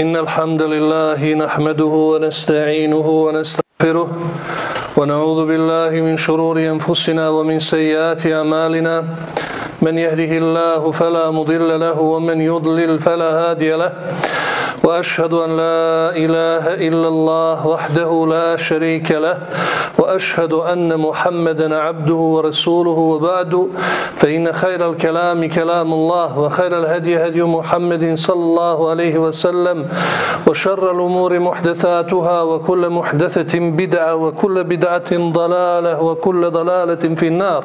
إن الحمد لله نحمده ونستعينه ونستغفره ونعوذ بالله من شرور أنفسنا ومن سيئات أعمالنا. من يهده الله فلا مضل له ومن يضلل فلا هادي له. وأشهد أن لا إله إلا الله وحده لا شريك له وأشهد أن محمدا عبده ورسوله وبعد فإن خير الكلام كلام الله وخير الهدي هدي محمد صلى الله عليه وسلم وشر الأمور محدثاتها وكل محدثة بدعة وكل بدعة ضلالة وكل ضلالة في النار.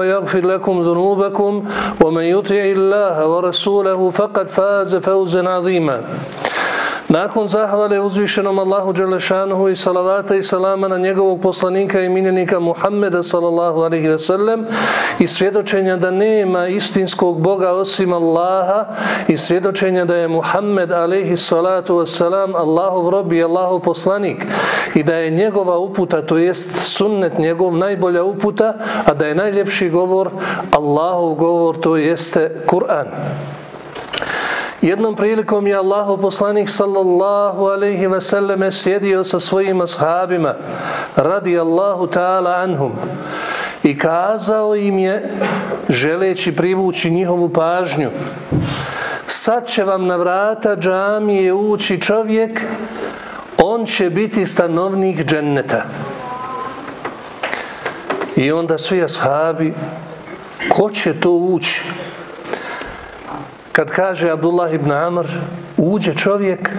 ويغفر لكم ذنوبكم ومن يطع الله ورسوله فقد فاز فوزا عظيما. Nakon zahvale uzvišenom Allahu Đelešanuhu i salavata i salama na njegovog poslanika i minjenika Muhammeda sallallahu alaihi ve sellem i svjedočenja da nema istinskog Boga osim Allaha i svjedočenja da je Muhammed alaihi salatu wasalam Allahov rob i Allahov poslanik i da je njegova uputa, to jest sunnet njegov najbolja uputa, a da je najljepši govor Allahov govor, to jeste Kur'an. Jednom prilikom je Allahu poslanik sallallahu alaihi ve selleme sjedio sa svojim ashabima radi Allahu ta'ala anhum i kazao im je želeći privući njihovu pažnju sad će vam na vrata džamije ući čovjek on će biti stanovnik dženneta. I onda svi ashabi ko će to ući? Kad kaže Abdullah ibn Amr uđe čovjek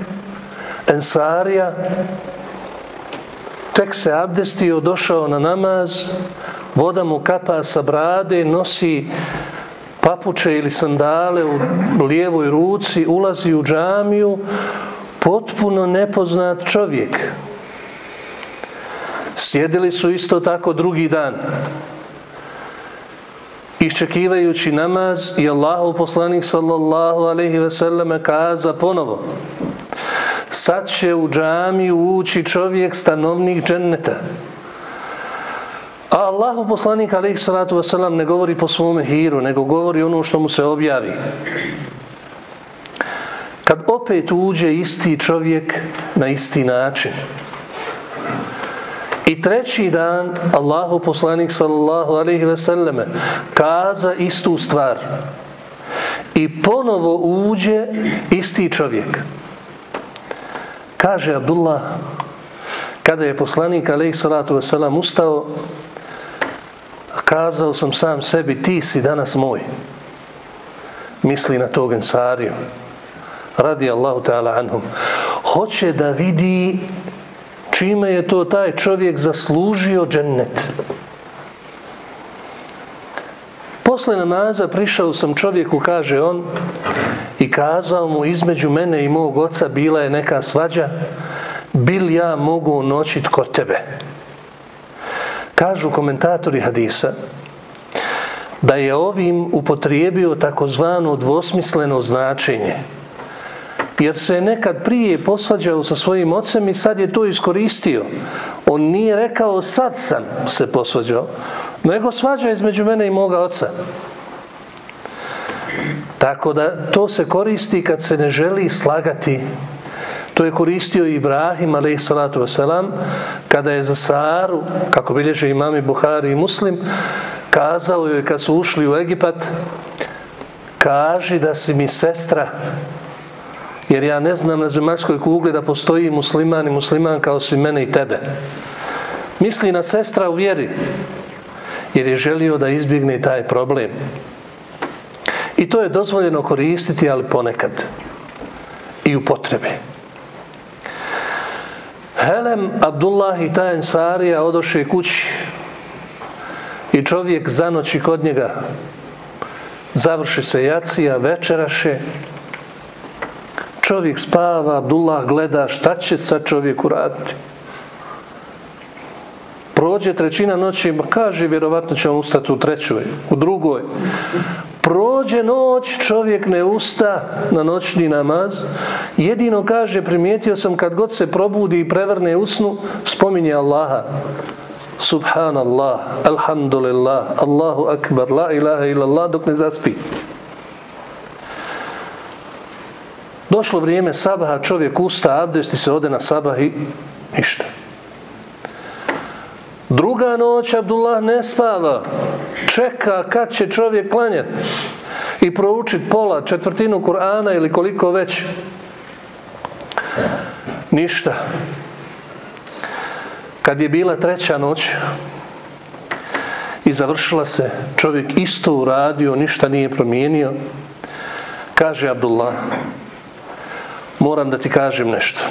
Ensarija tek se abdestio došao na namaz voda mu kapa sa brade nosi papuče ili sandale u lijevoj ruci ulazi u džamiju potpuno nepoznat čovjek. Sjedili su isto tako drugi dan iščekivajući namaz i Allahu poslanik sallallahu alaihi ve selleme kaza ponovo. Sad će u džamiju ući čovjek stanovnik dženneta. A Allahu poslanik alaihi salatu ve sellem ne govori po svome hiru nego govori ono što mu se objavi. Kad opet uđe isti čovjek na isti način. I treći dan Allahu poslanik sallallahu alejhi ve selleme kaza istu stvar. I ponovo uđe isti čovjek. Kaže Abdullah kada je poslanik alaihi salatu ve selam ustao kazao sam sam sebi ti si danas moj. Misli na tog ensariju. Radi Allahu ta'ala anhum. Hoće da vidi čime je to taj čovjek zaslužio džennet. Posle namaza prišao sam čovjeku, kaže on, i kazao mu između mene i mog oca bila je neka svađa, bil ja mogu noćit kod tebe. Kažu komentatori hadisa da je ovim upotrijebio takozvano dvosmisleno značenje – jer se je nekad prije posvađao sa svojim ocem i sad je to iskoristio. On nije rekao sad sam se posvađao, nego svađa između mene i moga oca. Tako da to se koristi kad se ne želi slagati. To je koristio Ibrahim alaih salatu wasalam kada je za Saru, kako bilježe imami Buhari i Muslim, kazao joj kad su ušli u Egipat, kaži da si mi sestra jer ja ne znam na zemaljskoj kugli da postoji musliman i musliman kao si mene i tebe. Misli na sestra u vjeri, jer je želio da izbjegne taj problem. I to je dozvoljeno koristiti, ali ponekad. I u potrebi. Helem, Abdullah i ta ensarija odoše kući i čovjek zanoći kod njega završi se jacija, večeraše, čovjek spava, Abdullah gleda šta će sa čovjeku raditi. Prođe trećina noći, kaže, vjerovatno će on ustati u trećoj, u drugoj. Prođe noć, čovjek ne usta na noćni namaz. Jedino kaže, primijetio sam kad god se probudi i prevrne usnu, spominje Allaha. Subhanallah, Alhamdulillah, Allahu Akbar, La ilaha illallah, dok ne zaspi. Došlo vrijeme sabaha, čovjek usta, abdesti se ode na sabah i ništa. Druga noć Abdullah ne spava. Čeka kad će čovjek klanjati i proučit pola, četvrtinu Kur'ana ili koliko već. Ništa. Kad je bila treća noć i završila se, čovjek isto uradio, ništa nije promijenio, kaže Abdullah, moram da ti kažem nešto.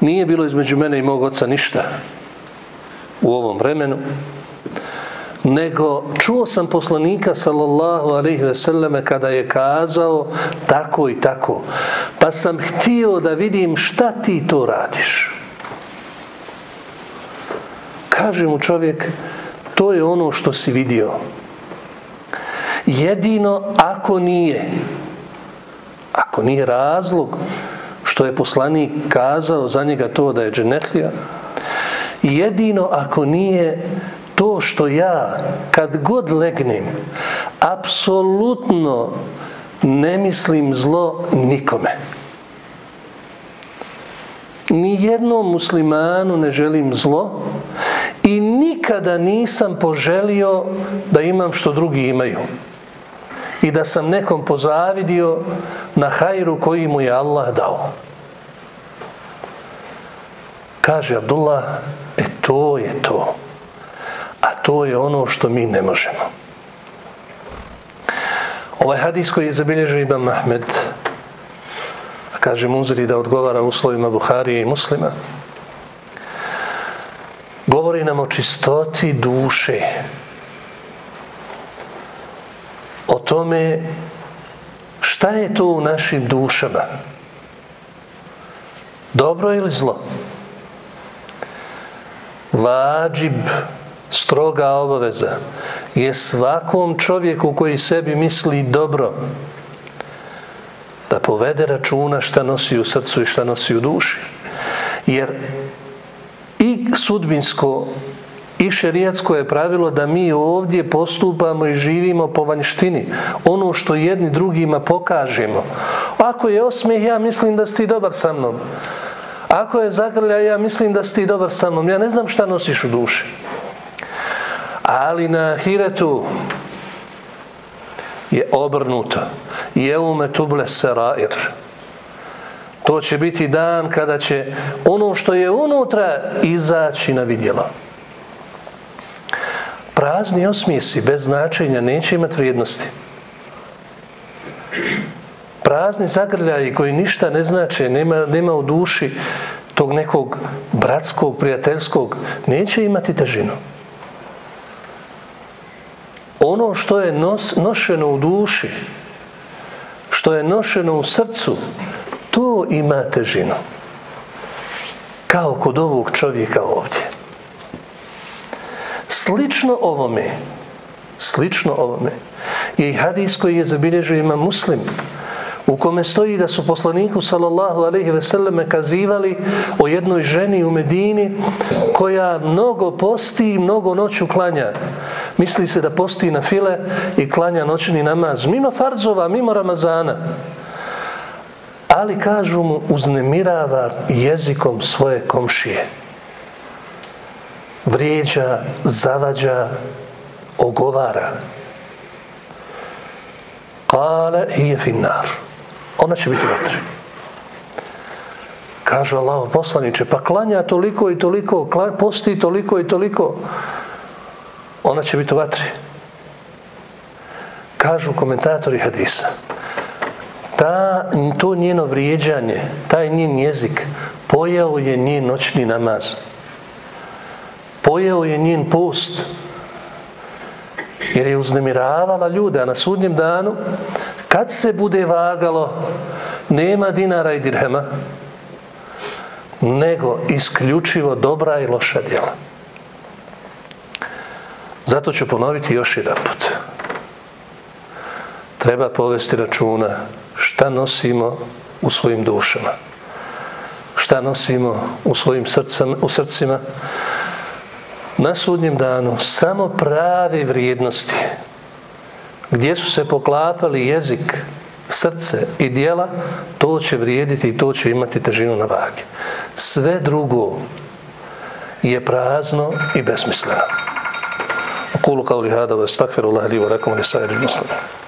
Nije bilo između mene i mog oca ništa u ovom vremenu, nego čuo sam poslanika sallallahu alaihi ve selleme kada je kazao tako i tako. Pa sam htio da vidim šta ti to radiš. Kaže mu čovjek, to je ono što si vidio. Jedino ako nije, ako nije razlog što je poslanik kazao za njega to da je dženetlija, jedino ako nije to što ja kad god legnem apsolutno ne mislim zlo nikome. Ni jednom muslimanu ne želim zlo i nikada nisam poželio da imam što drugi imaju i da sam nekom pozavidio na hajru koji mu je Allah dao. Kaže Abdullah e to je to. A to je ono što mi ne možemo. Ovaj hadis koji je zabilježio Ibn a kaže Muzri da odgovara uslovima Buharije i muslima govori nam o čistoti duše o tome šta je to u našim dušama dobro ili zlo vađib stroga obaveza je svakom čovjeku koji sebi misli dobro da povede računa šta nosi u srcu i šta nosi u duši. Jer i sudbinsko i šerijatsko je pravilo da mi ovdje postupamo i živimo po vanjštini. Ono što jedni drugima pokažemo. Ako je osmijeh, ja mislim da si ti dobar sa mnom. Ako je zagrlja, ja mislim da si ti dobar sa mnom. Ja ne znam šta nosiš u duši. Ali na hiretu je obrnuto. Je ume tuble serair. To će biti dan kada će ono što je unutra izaći na vidjelo. Prazni osmijesi bez značenja neće imati vrijednosti. Prazni zagrljaji koji ništa ne znače, nema, nema u duši tog nekog bratskog, prijateljskog, neće imati težinu ono što je nos, nošeno u duši, što je nošeno u srcu, to ima težinu. Kao kod ovog čovjeka ovdje. Slično ovome, slično ovome, je i hadis koji je zabilježio ima muslim, u kome stoji da su poslaniku sallallahu alaihi ve selleme kazivali o jednoj ženi u Medini koja mnogo posti i mnogo noću klanja. Misli se da posti na file i klanja noćni namaz. Mimo farzova, mimo Ramazana. Ali kažu mu uznemirava jezikom svoje komšije. Vrijeđa, zavađa, ogovara. Kale hije finnar ona će biti vatri. Kaže Allah poslaniče, pa klanja toliko i toliko, posti toliko i toliko, ona će biti vatri. Kažu komentatori hadisa, ta, to njeno vrijeđanje, taj njen jezik, pojao je njen noćni namaz. Pojeo je njen post. Jer je uznemiravala ljude, a na sudnjem danu kad se bude vagalo nema dinara i dirhema, nego isključivo dobra i loša djela. Zato ću ponoviti još jedan put. Treba povesti računa šta nosimo u svojim dušama, šta nosimo u svojim srcama, u srcima, na sudnjem danu samo prave vrijednosti gdje su se poklapali jezik, srce i dijela, to će vrijediti i to će imati težinu na vagi. Sve drugo je prazno i besmisleno. Kulu kao hada, wa astaghfirullaha li wa lakum wa lisa'iril muslimin.